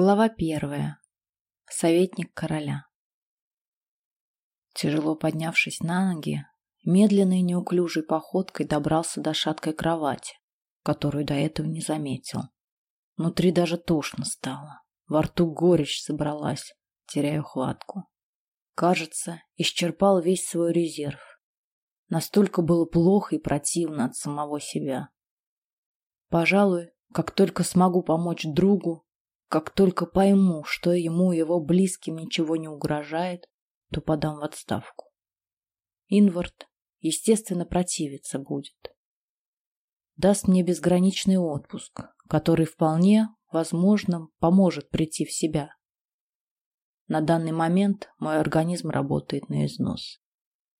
Глава первая. Советник короля. Тяжело поднявшись на ноги, медленной неуклюжей походкой добрался до шаткой кровати, которую до этого не заметил. Внутри даже тошно стало. Во рту горечь собралась, теряя хватку. Кажется, исчерпал весь свой резерв. Настолько было плохо и противно от самого себя. Пожалуй, как только смогу помочь другу, как только пойму, что ему и его близким ничего не угрожает, то подам в отставку. Инвард, естественно, противиться будет. Даст мне безграничный отпуск, который вполне, возможно, поможет прийти в себя. На данный момент мой организм работает на износ.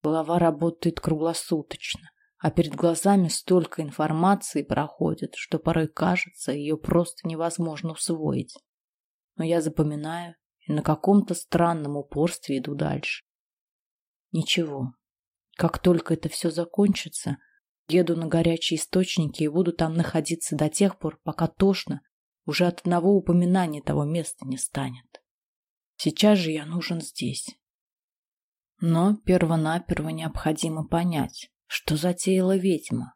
Голова работает круглосуточно, а перед глазами столько информации проходит, что порой кажется, ее просто невозможно усвоить. Но я запоминаю и на каком-то странном упорстве иду дальше. Ничего. Как только это все закончится, еду на горячие источники и буду там находиться до тех пор, пока тошно уже от одного упоминания того места не станет. Сейчас же я нужен здесь. Но первонаперво необходимо понять, что затеяла ведьма?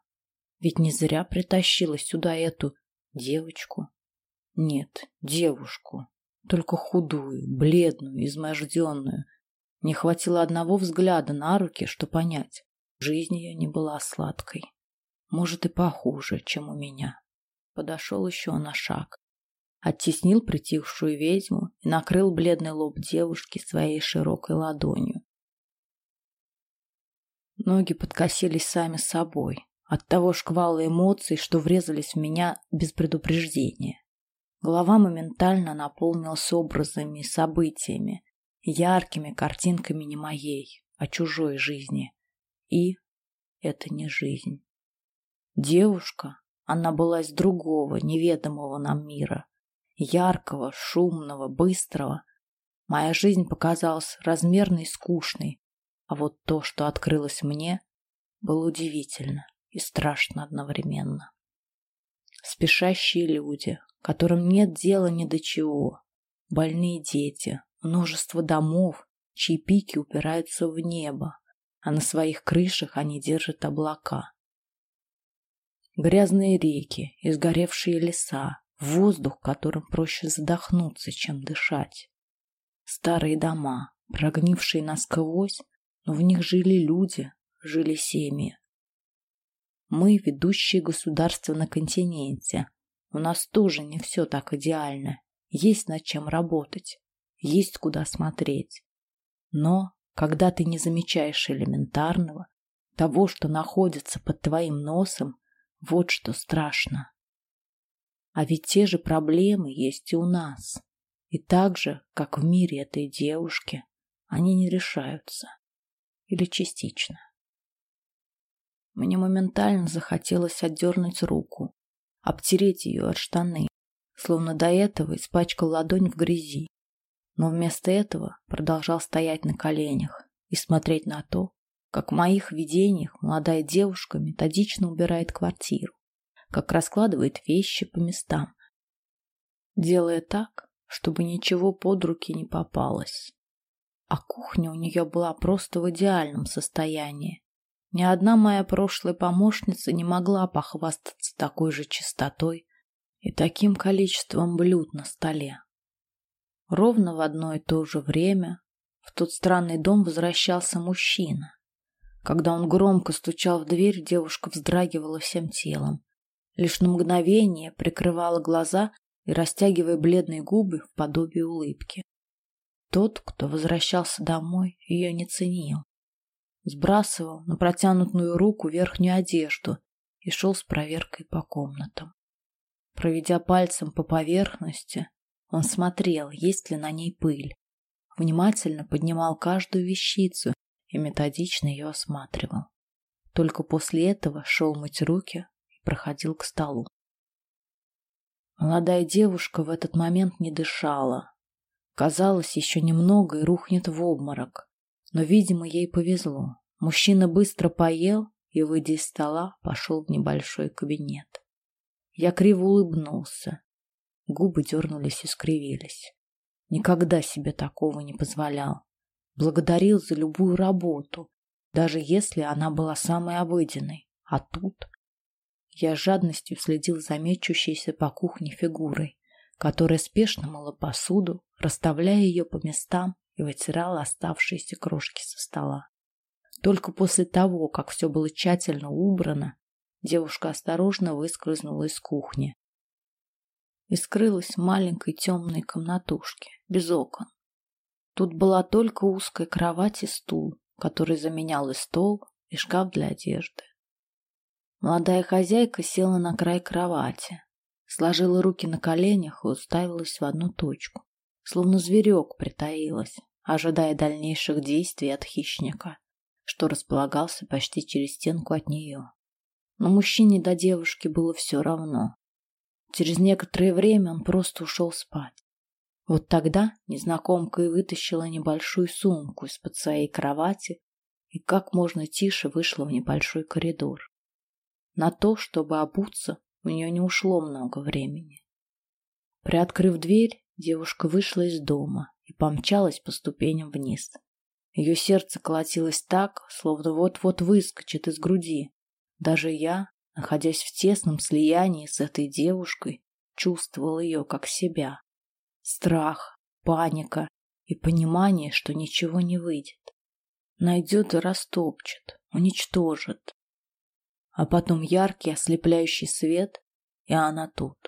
Ведь не зря притащила сюда эту девочку. Нет, девушку. Только худую, бледную, изможденную. Не хватило одного взгляда на руки, что понять. Жизнь ее не была сладкой. Может и похуже, чем у меня. Подошел еще на шаг. Оттеснил притихшую ведьму и накрыл бледный лоб девушки своей широкой ладонью. Ноги подкосились сами собой от того шквала эмоций, что врезались в меня без предупреждения. Голова моментально наполнилась образами и событиями, яркими картинками не моей, а чужой жизни. И это не жизнь. Девушка, она была из другого, неведомого нам мира. Яркого, шумного, быстрого. Моя жизнь показалась размерной и скучной, а вот то, что открылось мне, было удивительно и страшно одновременно. Спешащие люди, которым нет дела ни до чего, больные дети, множество домов, чьи пики упираются в небо, а на своих крышах они держат облака. Грязные реки, изгоревшие леса, воздух, которым проще задохнуться, чем дышать. Старые дома, прогнившие насквозь, но в них жили люди, жили семьи. Мы ведущие государства на континенте. У нас тоже не все так идеально. Есть над чем работать, есть куда смотреть. Но когда ты не замечаешь элементарного, того, что находится под твоим носом, вот что страшно. А ведь те же проблемы есть и у нас. И так же, как в мире этой девушки, они не решаются или частично. Мне моментально захотелось отдернуть руку, обтереть ее от штаны, словно до этого испачкал ладонь в грязи. Но вместо этого продолжал стоять на коленях и смотреть на то, как в моих видениях молодая девушка методично убирает квартиру, как раскладывает вещи по местам, делая так, чтобы ничего под руки не попалось а кухня у нее была просто в идеальном состоянии. Ни одна моя прошлая помощница не могла похвастаться такой же чистотой и таким количеством блюд на столе. Ровно в одно и то же время в тот странный дом возвращался мужчина. Когда он громко стучал в дверь, девушка вздрагивала всем телом. Лишь на мгновение прикрывала глаза и растягивая бледные губы в подобии улыбки. Тот, кто возвращался домой, ее не ценил. Сбрасывал на протянутую руку верхнюю одежду и шел с проверкой по комнатам. Проведя пальцем по поверхности, он смотрел, есть ли на ней пыль. Внимательно поднимал каждую вещицу и методично ее осматривал. Только после этого шел мыть руки и проходил к столу. Молодая девушка в этот момент не дышала, Казалось, еще немного и рухнет в обморок. Но, видимо, ей повезло. Мужчина быстро поел и, выйдя из стола, пошел в небольшой кабинет. Я криво улыбнулся. Губы дернулись и скривились. Никогда себе такого не позволял. Благодарил за любую работу, даже если она была самой обыденной. А тут я жадностью следил за мечущейся по кухне фигурой, которая спешно мыла посуду, расставляя ее по местам и вытирала оставшиеся крошки со стола. Только после того, как все было тщательно убрано, девушка осторожно выскользнула из кухни и скрылась в маленькой темной комнатушке, без окон. Тут была только узкая кровать и стул, который заменял и стол, и шкаф для одежды. Молодая хозяйка села на край кровати, сложила руки на коленях и уставилась в одну точку, словно зверек притаилась, ожидая дальнейших действий от хищника, что располагался почти через стенку от нее. Но мужчине до девушки было все равно. Через некоторое время он просто ушел спать. Вот тогда незнакомка и вытащила небольшую сумку из-под своей кровати и как можно тише вышла в небольшой коридор. На то, чтобы обуться, у нее не ушло много времени. Приоткрыв дверь, девушка вышла из дома и помчалась по ступеням вниз. Ее сердце колотилось так, словно вот-вот выскочит из груди. Даже я, находясь в тесном слиянии с этой девушкой, чувствовал ее как себя. Страх, паника и понимание, что ничего не выйдет. Найдет и растопчет, уничтожит. А потом яркий ослепляющий свет, и она тут.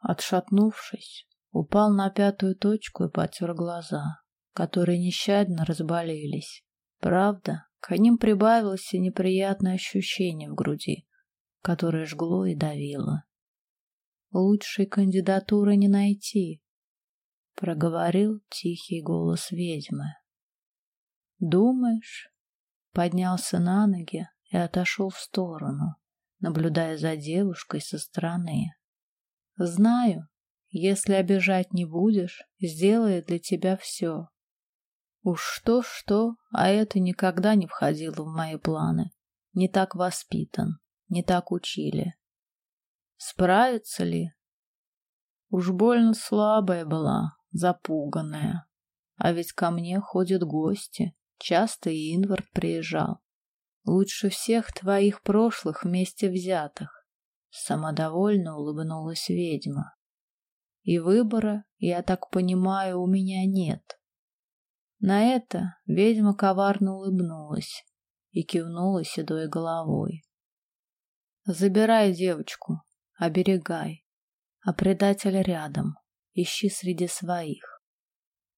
Отшатнувшись, упал на пятую точку и потер глаза, которые нещадно разболелись. Правда, к ним прибавилось и неприятное ощущение в груди, которое жгло и давило. Лучшей кандидатуры не найти, проговорил тихий голос ведьмы. Думаешь? Поднялся на ноги и отошел в сторону, наблюдая за девушкой со стороны. Знаю, если обижать не будешь, сделает для тебя все. Уж что-что, а это никогда не входило в мои планы. Не так воспитан, не так учили. Справится ли? Уж больно слабая была, запуганная. А ведь ко мне ходят гости. Часто и Инвард приезжал. Лучше всех твоих прошлых вместе взятых. Самодовольно улыбнулась ведьма. И выбора, я так понимаю, у меня нет. На это ведьма коварно улыбнулась и кивнула седой головой. Забирай девочку, оберегай, а предатель рядом, ищи среди своих.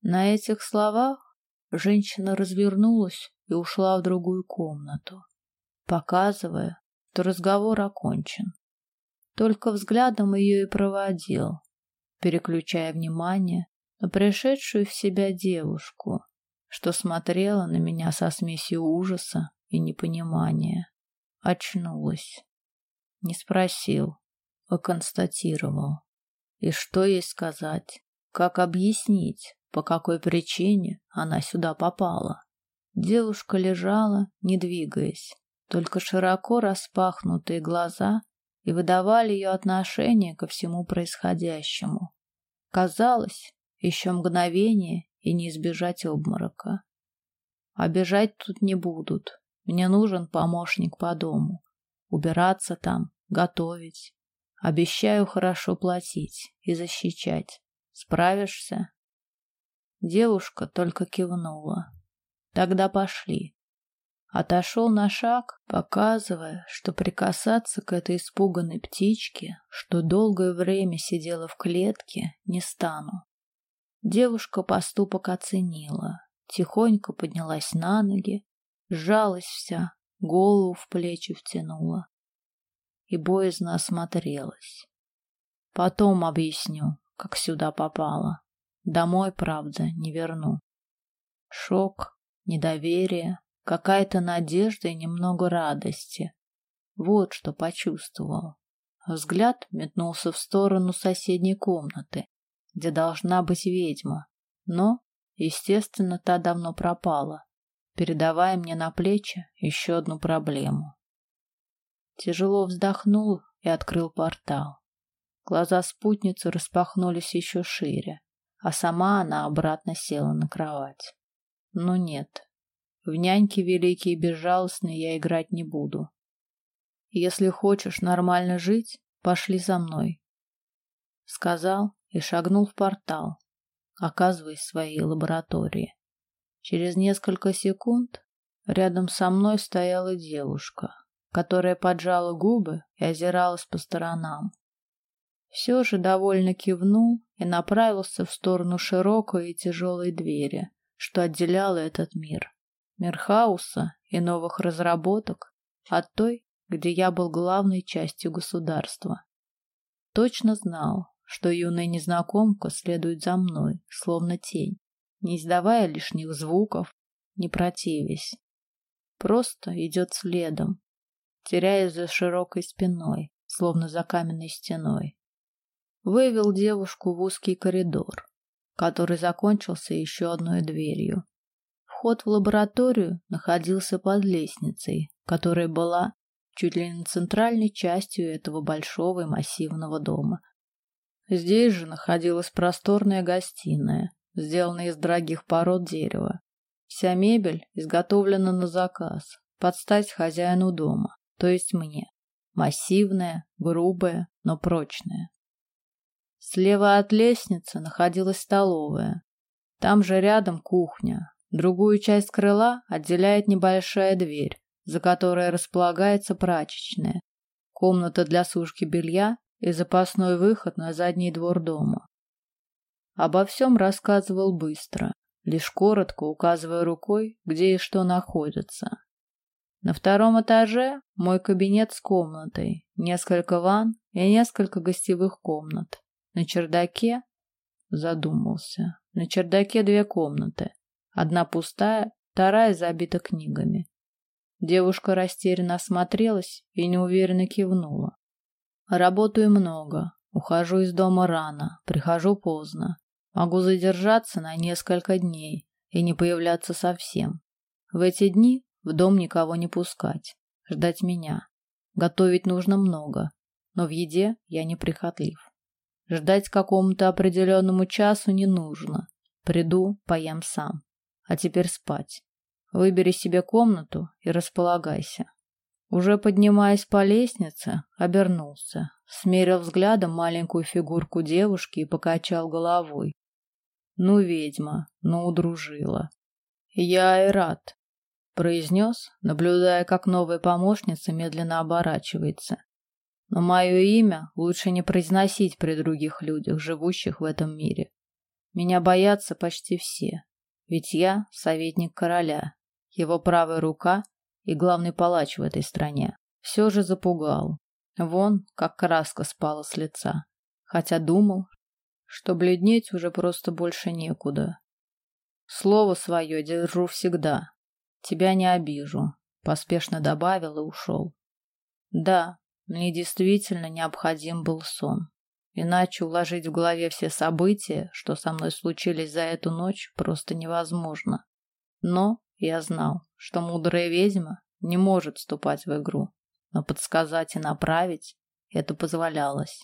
На этих словах женщина развернулась и ушла в другую комнату, показывая, что разговор окончен. Только взглядом ее и проводил, переключая внимание на пришедшую в себя девушку, что смотрела на меня со смесью ужаса и непонимания. Очнулась. Не спросил, а констатировал. И что ей сказать? Как объяснить, по какой причине она сюда попала? Девушка лежала, не двигаясь, только широко распахнутые глаза и выдавали ее отношение ко всему происходящему. Казалось, еще мгновение и не избежать обморока. Обижать тут не будут. Мне нужен помощник по дому. Убираться там, готовить, Обещаю хорошо платить и защищать. Справишься? Девушка только кивнула. Тогда пошли. Отошел на шаг, показывая, что прикасаться к этой испуганной птичке, что долгое время сидела в клетке, не стану. Девушка поступок оценила, тихонько поднялась на ноги, сжалась вся, голову в плечи втянула и боязно осмотрелась. Потом объясню, как сюда попала. Домой, правда, не верну. Шок, недоверие, какая-то надежда и немного радости. Вот что почувствовал. Взгляд метнулся в сторону соседней комнаты, где должна быть ведьма. Но, естественно, та давно пропала, передавая мне на плечи еще одну проблему. Тяжело вздохнул и открыл портал. глаза спутницы распахнулись еще шире, а сама она обратно села на кровать. Но нет, в няньки великие и безжалостные я играть не буду. Если хочешь нормально жить, пошли за мной. Сказал и шагнул в портал, оказываясь в своей лаборатории. Через несколько секунд рядом со мной стояла девушка, которая поджала губы и озиралась по сторонам. Все же довольно кивнул и направился в сторону широкой и тяжелой двери, что отделяла этот мир. Мир хаоса и новых разработок от той, где я был главной частью государства. Точно знал, что юная незнакомка следует за мной, словно тень, не издавая лишних звуков, не противясь. Просто идет следом, теряясь за широкой спиной, словно за каменной стеной. Вывел девушку в узкий коридор, который закончился еще одной дверью. Вход в лабораторию находился под лестницей, которая была чуть ли не центральной частью этого большого и массивного дома. Здесь же находилась просторная гостиная, сделанная из дорогих пород дерева. Вся мебель изготовлена на заказ, под стать хозяину дома, то есть мне. Массивная, грубая, но прочная. Слева от лестницы находилась столовая. Там же рядом кухня. Другую часть крыла отделяет небольшая дверь, за которой располагается прачечная, комната для сушки белья и запасной выход на задний двор дома. Обо всем рассказывал быстро, лишь коротко указывая рукой, где и что находится. На втором этаже мой кабинет с комнатой, несколько ванн и несколько гостевых комнат. На чердаке задумался. На чердаке две комнаты. Одна пустая, вторая забита книгами. Девушка растерянно осмотрелась и неуверенно кивнула. Работаю много, ухожу из дома рано, прихожу поздно. Могу задержаться на несколько дней и не появляться совсем. В эти дни в дом никого не пускать, ждать меня. Готовить нужно много, но в еде я не прихотлив. Ждать какому-то определенному часу не нужно. Приду, поем сам. А теперь спать. Выбери себе комнату и располагайся. Уже поднимаясь по лестнице, обернулся, смерил взглядом маленькую фигурку девушки и покачал головой. Ну, ведьма, ну, удружила. Я и рад, произнес, наблюдая, как новая помощница медленно оборачивается. Но мое имя лучше не произносить при других людях, живущих в этом мире. Меня боятся почти все, ведь я советник короля, его правая рука и главный палач в этой стране. Все же запугал. Вон, как краска спала с лица. Хотя думал, что бледнеть уже просто больше некуда. Слово свое держу всегда. Тебя не обижу, поспешно добавил и ушел. Да, мне действительно необходим был сон. Иначе уложить в голове все события, что со мной случились за эту ночь, просто невозможно. Но я знал, что мудрая ведьма не может вступать в игру, но подсказать и направить это позволялось.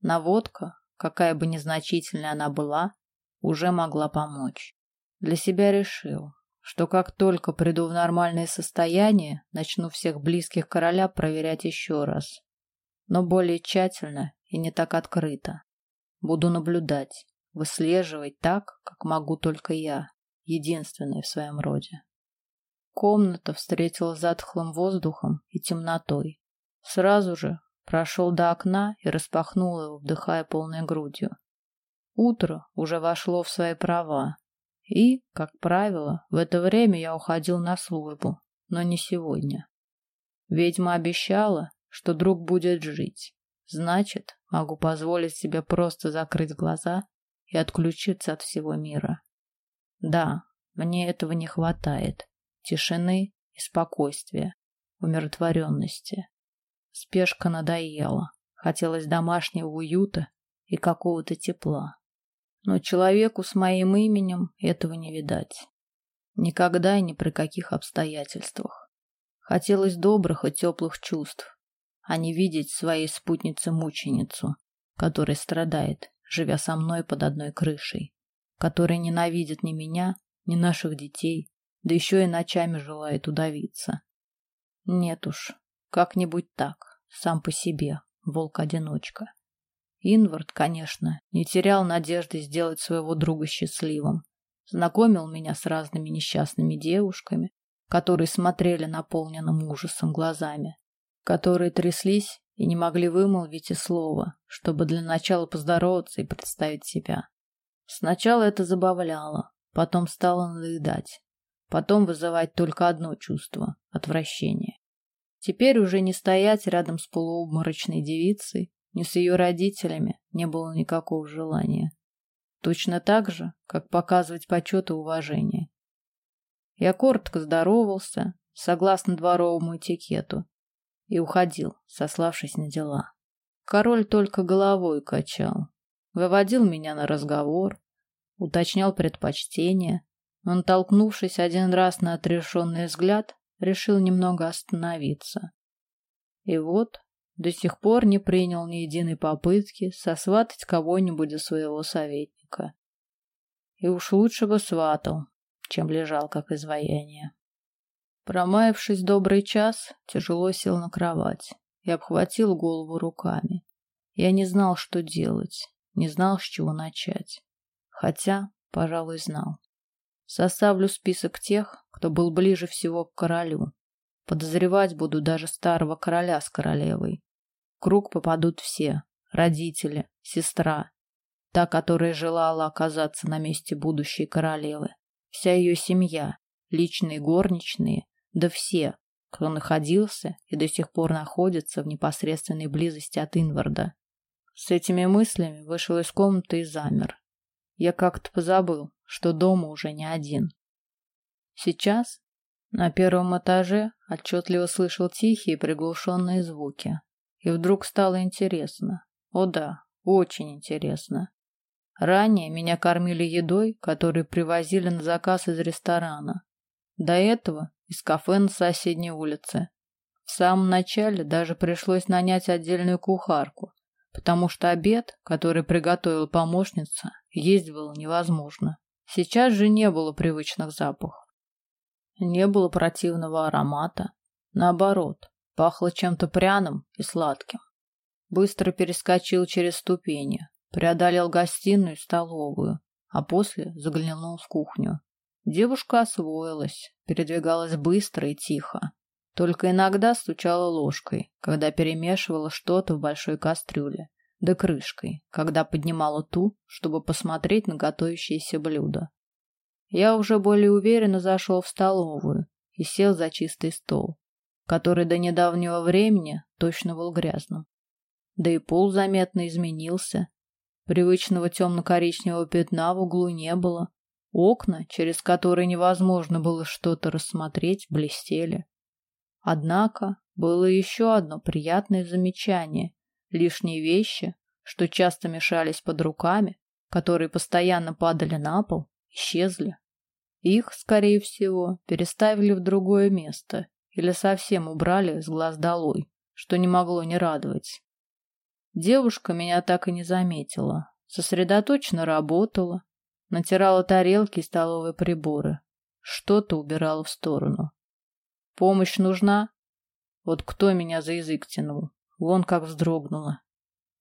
Наводка, какая бы незначительная она была, уже могла помочь. Для себя решил, что как только приду в нормальное состояние, начну всех близких короля проверять еще раз. Но более тщательно и не так открыто. Буду наблюдать, выслеживать так, как могу только я, единственный в своем роде. Комната встретила затхлым воздухом и темнотой. Сразу же прошел до окна и распахнул его, вдыхая полной грудью. Утро уже вошло в свои права, и, как правило, в это время я уходил на службу, но не сегодня. Ведьма обещала, что друг будет жить. Значит, могу позволить себе просто закрыть глаза и отключиться от всего мира. Да, мне этого не хватает. Тишины и спокойствия, умиротворенности. Спешка надоела. Хотелось домашнего уюта и какого-то тепла. Но человеку с моим именем этого не видать. Никогда и ни при каких обстоятельствах. Хотелось добрых и теплых чувств, а не видеть своей спутнице мученицу, который страдает, живя со мной под одной крышей, который ненавидит ни меня, ни наших детей, да еще и ночами желает удавиться. Нет уж, как-нибудь так, сам по себе, волк-одиночка. Инвард, конечно, не терял надежды сделать своего друга счастливым. Знакомил меня с разными несчастными девушками, которые смотрели наполненным ужасом глазами, которые тряслись и не могли вымолвить и слова, чтобы для начала поздороваться и представить себя. Сначала это забавляло, потом стало надоедать, потом вызывать только одно чувство — отвращение. Теперь уже не стоять рядом с полуобморочной девицей, ни с ее родителями не было никакого желания. Точно так же, как показывать почет и уважение. Я коротко здоровался, согласно дворовому этикету, и уходил, сославшись на дела. Король только головой качал, выводил меня на разговор, уточнял предпочтения, он, толкнувшись один раз на отрешенный взгляд, решил немного остановиться. И вот до сих пор не принял ни единой попытки сосватать кого-нибудь за своего советника. И уж лучше бы сватал, чем лежал как изваяние. Промаявшись добрый час, тяжело сел на кровать и обхватил голову руками. Я не знал, что делать, не знал, с чего начать. Хотя, пожалуй, знал. Составлю список тех, кто был ближе всего к королю. Подозревать буду даже старого короля с королевой. Круг попадут все – родители, сестра, та, которая желала оказаться на месте будущей королевы, вся ее семья, личные горничные, да все, кто находился и до сих пор находится в непосредственной близости от Инварда. С этими мыслями вышел из комнаты и замер. Я как-то позабыл, что дома уже не один. Сейчас на первом этаже отчетливо слышал тихие приглушенные звуки. И вдруг стало интересно. О да, очень интересно. Ранее меня кормили едой, которую привозили на заказ из ресторана. До этого из кафе на соседней улице. В самом начале даже пришлось нанять отдельную кухарку, потому что обед, который приготовила помощница, есть было невозможно. Сейчас же не было привычных запахов. Не было противного аромата. Наоборот, пахло чем-то пряным и сладким. Быстро перескочил через ступени, преодолел гостиную и столовую, а после заглянул в кухню. Девушка освоилась, передвигалась быстро и тихо. Только иногда стучала ложкой, когда перемешивала что-то в большой кастрюле, да крышкой, когда поднимала ту, чтобы посмотреть на готовящееся блюдо. Я уже более уверенно зашел в столовую и сел за чистый стол, который до недавнего времени точно был грязным. Да и пол заметно изменился. Привычного темно-коричневого пятна в углу не было. Окна, через которые невозможно было что-то рассмотреть, блестели. Однако было еще одно приятное замечание. Лишние вещи, что часто мешались под руками, которые постоянно падали на пол, исчезли. Их, скорее всего, переставили в другое место или совсем убрали с глаз долой, что не могло не радовать. Девушка меня так и не заметила. Сосредоточенно работала, натирала тарелки и столовые приборы. Что-то убирала в сторону. Помощь нужна? Вот кто меня за язык тянул? Вон как вздрогнула.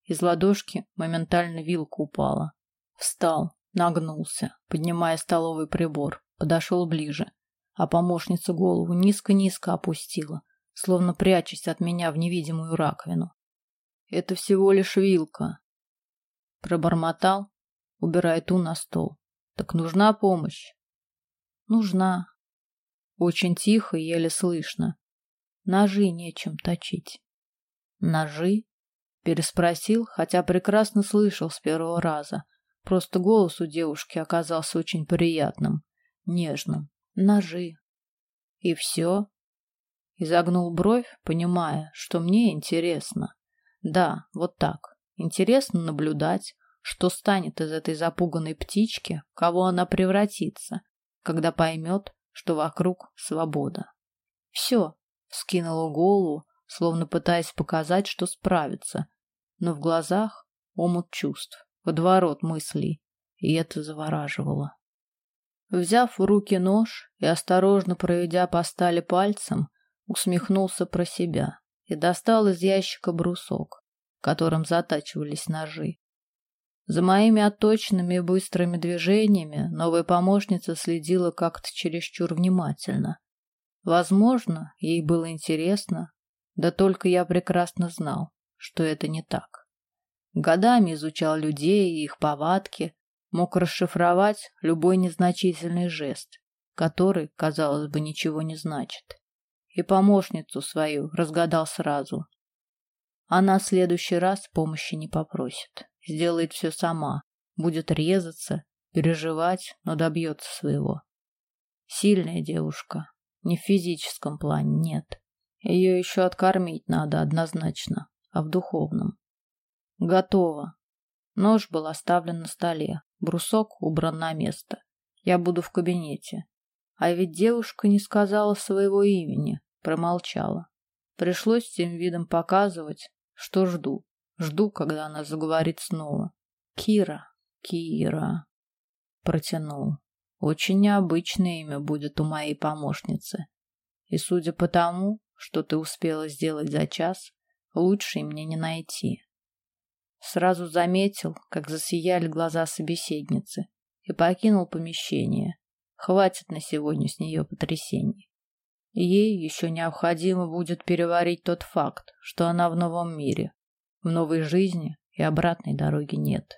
Из ладошки моментально вилка упала. Встал, нагнулся, поднимая столовый прибор, подошел ближе, а помощница голову низко-низко опустила, словно прячась от меня в невидимую раковину. Это всего лишь вилка. Пробормотал, убирая ту на стол. Так нужна помощь? Нужна. Очень тихо еле слышно. Ножи нечем точить. Ножи? Переспросил, хотя прекрасно слышал с первого раза. Просто голос у девушки оказался очень приятным, нежным. Ножи. И все? Изогнул бровь, понимая, что мне интересно. Да, вот так. Интересно наблюдать, что станет из этой запуганной птички, кого она превратится, когда поймет, что вокруг свобода. Все, скинула голову, словно пытаясь показать, что справится, но в глазах омут чувств, водоворот мыслей, и это завораживало. Взяв в руки нож и осторожно проведя по стали пальцем, усмехнулся про себя и достал из ящика брусок, которым затачивались ножи. За моими отточенными и быстрыми движениями новая помощница следила как-то чересчур внимательно. Возможно, ей было интересно, да только я прекрасно знал, что это не так. Годами изучал людей и их повадки, мог расшифровать любой незначительный жест, который, казалось бы, ничего не значит. И помощницу свою разгадал сразу. Она в следующий раз помощи не попросит, сделает все сама, будет резаться, переживать, но добьется своего. Сильная девушка, не в физическом плане, нет. Ее еще откормить надо однозначно, а в духовном. Готово. Нож был оставлен на столе, брусок убран на место. Я буду в кабинете. А ведь девушка не сказала своего имени, промолчала. Пришлось тем видом показывать, что жду. Жду, когда она заговорит снова. Кира, Кира. Протянул. Очень необычное имя будет у моей помощницы. И судя по тому, что ты успела сделать за час, лучше мне не найти. Сразу заметил, как засияли глаза собеседницы, и покинул помещение. Хватит на сегодня с нее потрясений. Ей еще необходимо будет переварить тот факт, что она в новом мире, в новой жизни и обратной дороги нет.